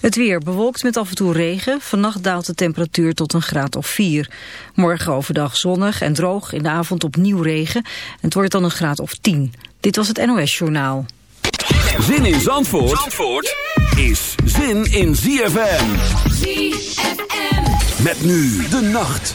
Het weer bewolkt met af en toe regen. Vannacht daalt de temperatuur tot een graad of 4. Morgen overdag zonnig en droog. In de avond opnieuw regen. En het wordt dan een graad of 10. Dit was het NOS Journaal. Zin in Zandvoort, Zandvoort is zin in ZFM. ZFM. Met nu de nacht.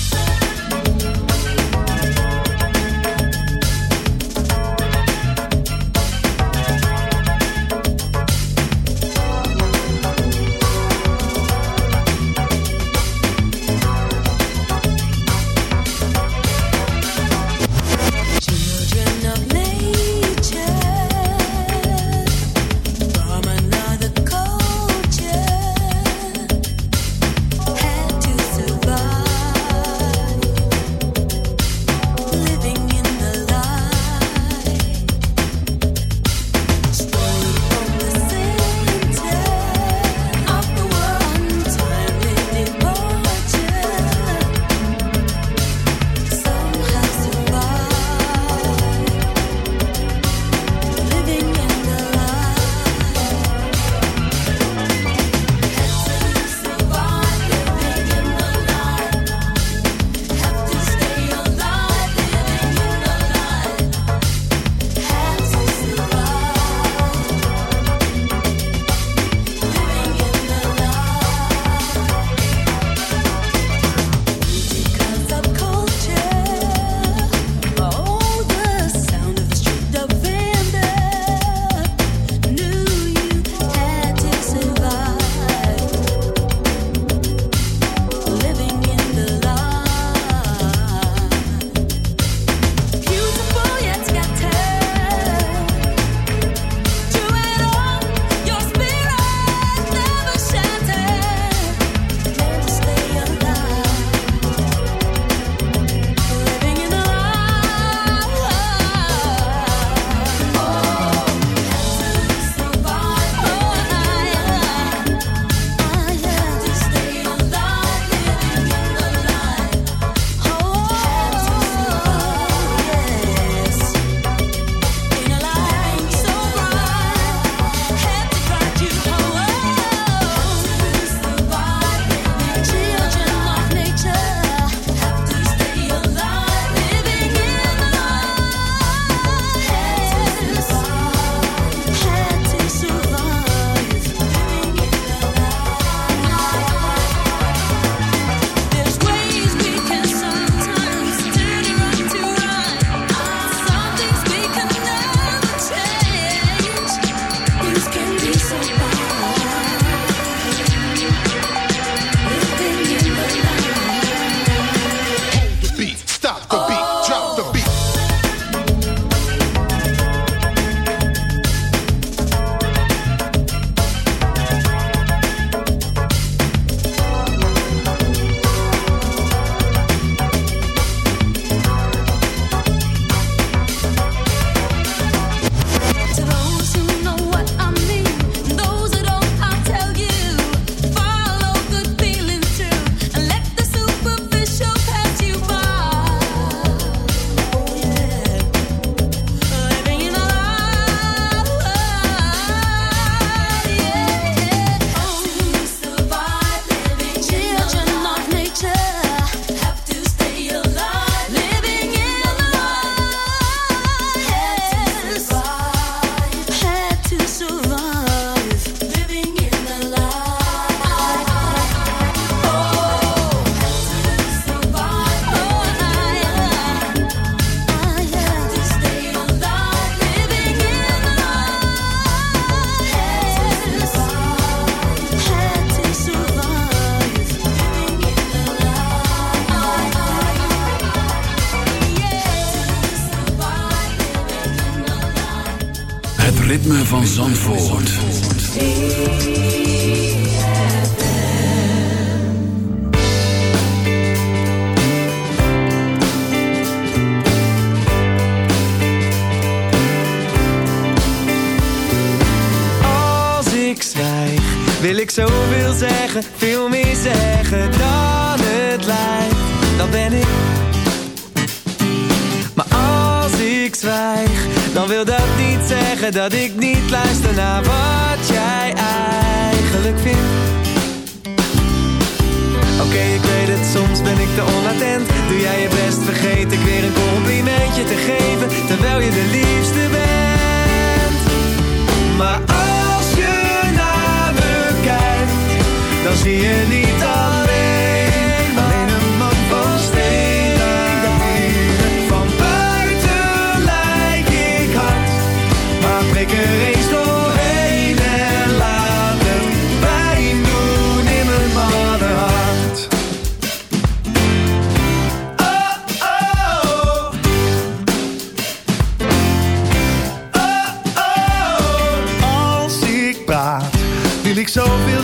dat ik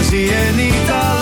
dan zie je niet.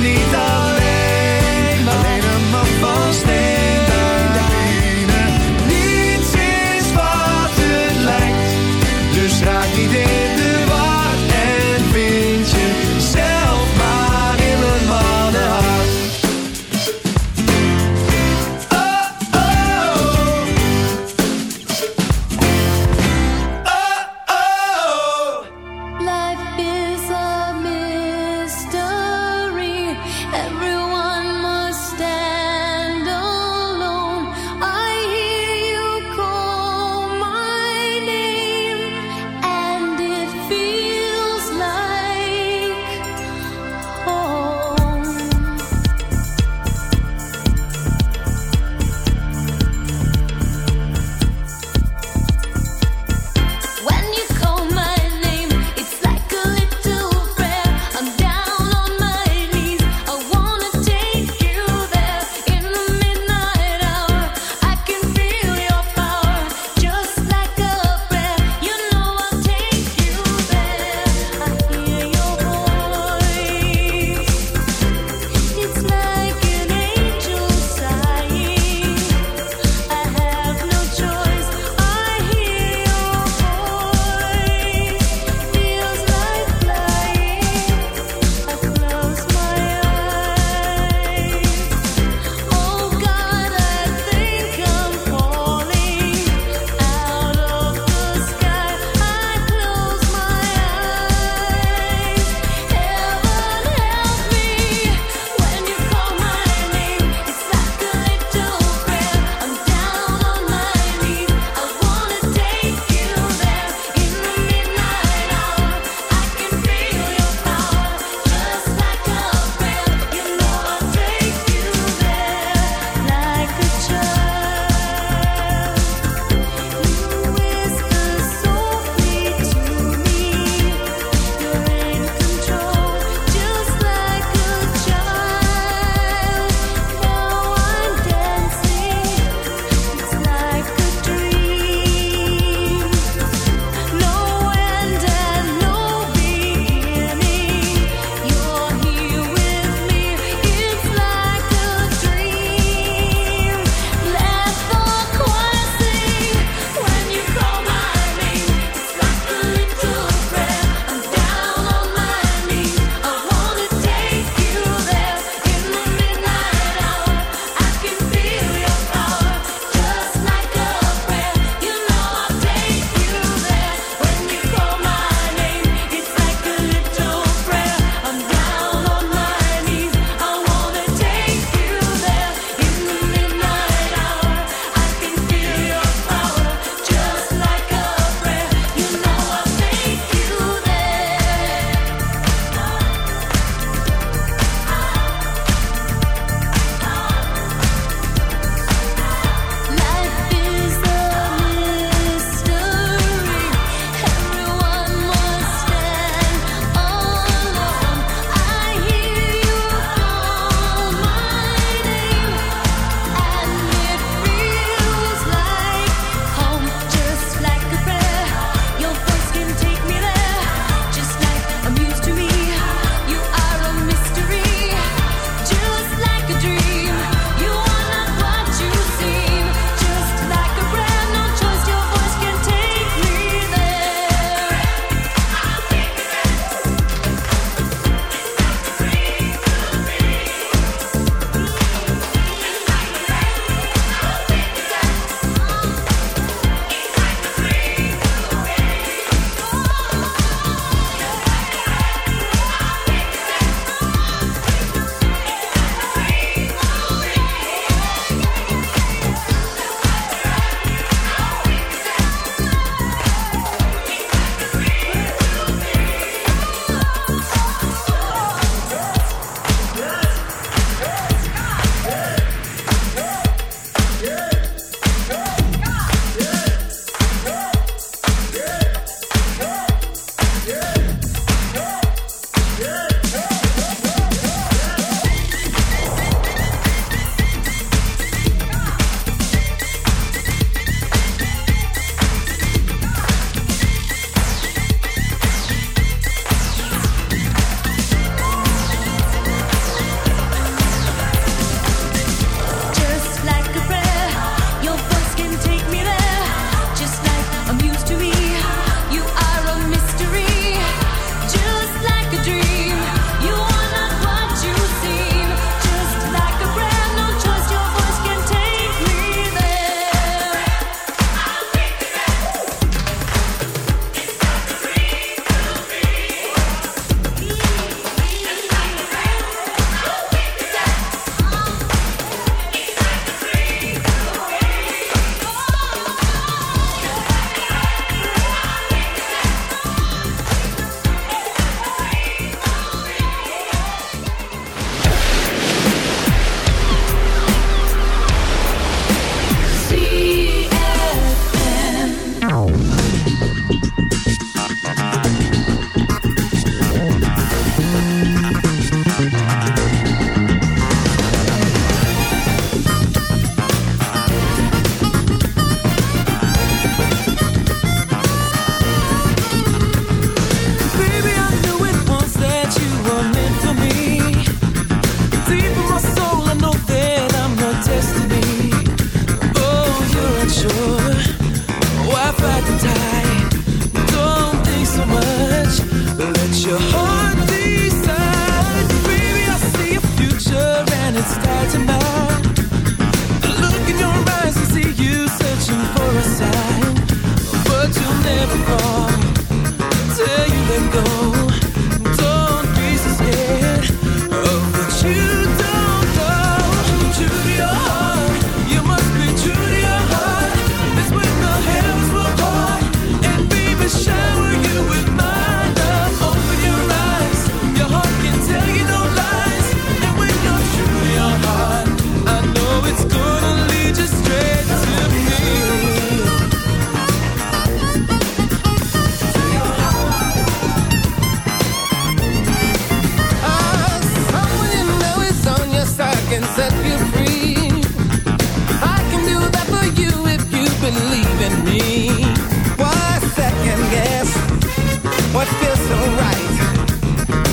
你在。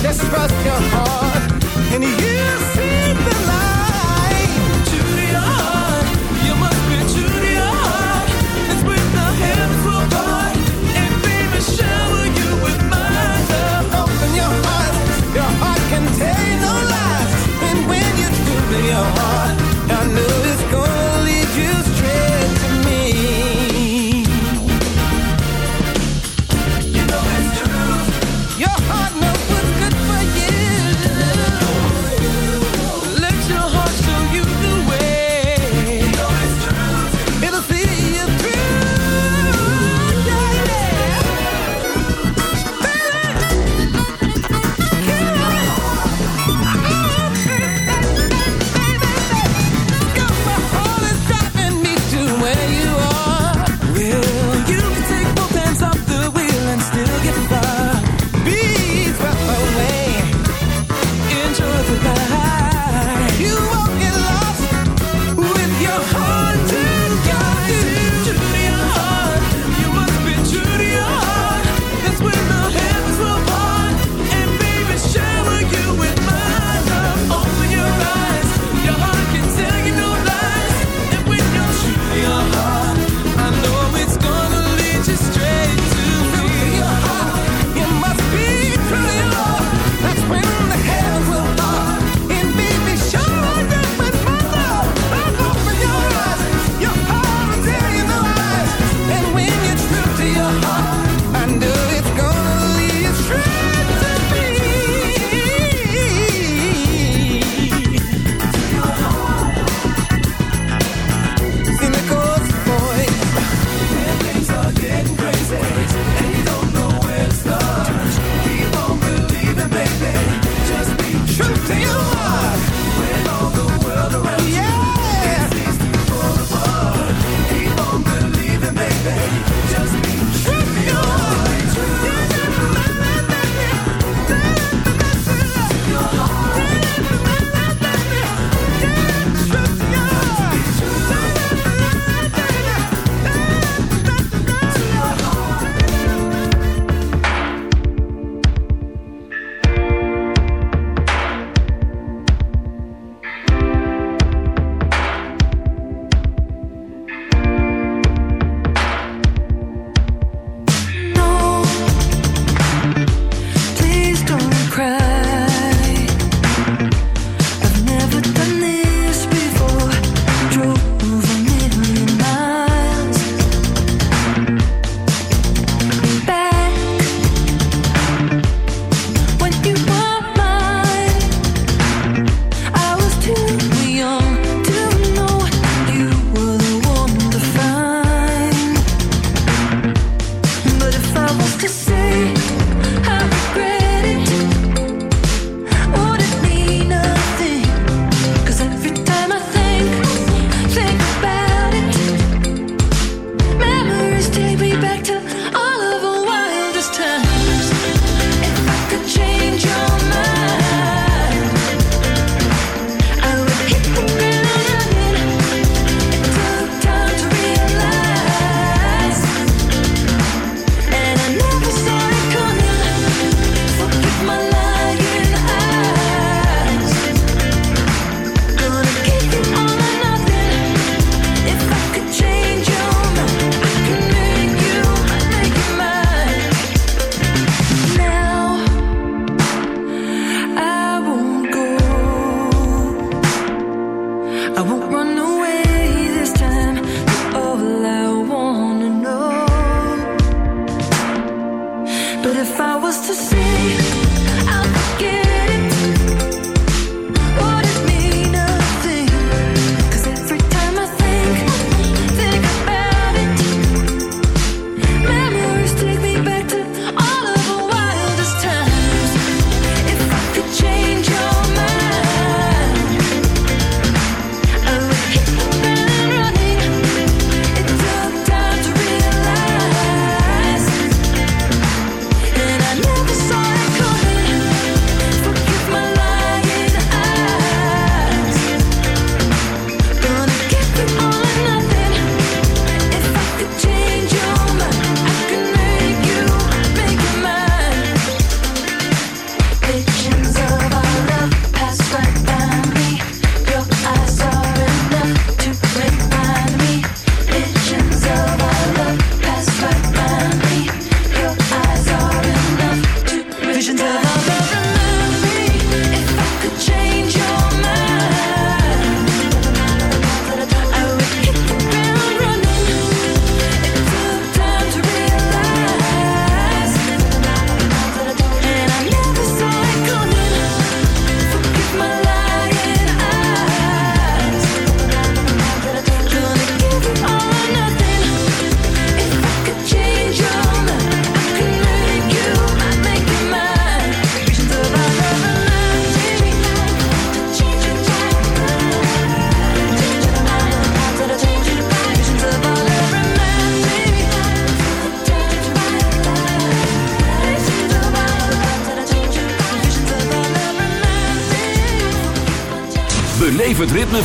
Just trust your heart. And you see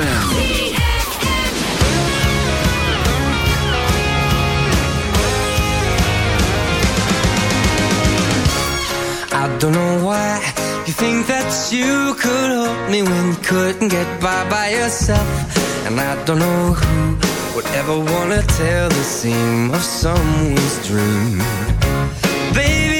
ZFM. I don't know why you think that you could help me when you couldn't get by by yourself. And I don't know who would ever wanna tell the seam of someone's dream. Baby.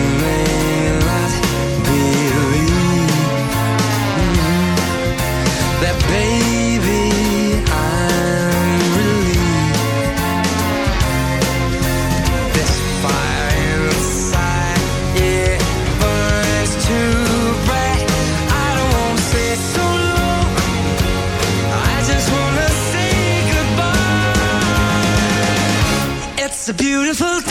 beautiful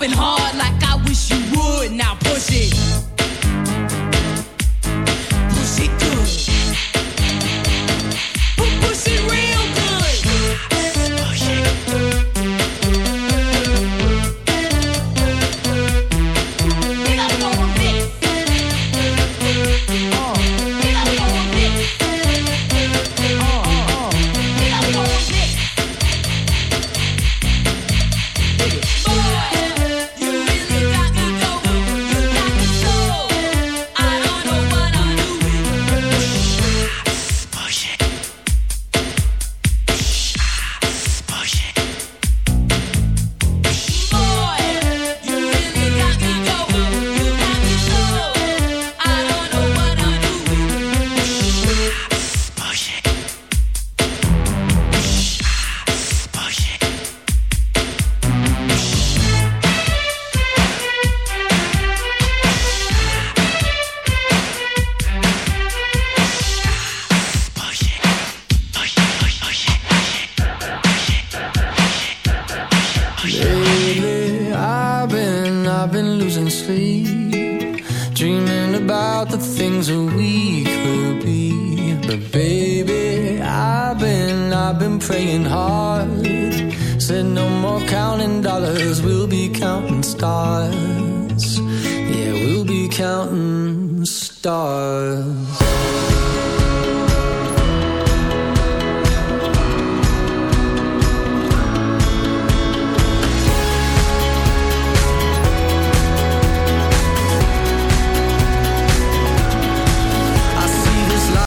Pumping hard like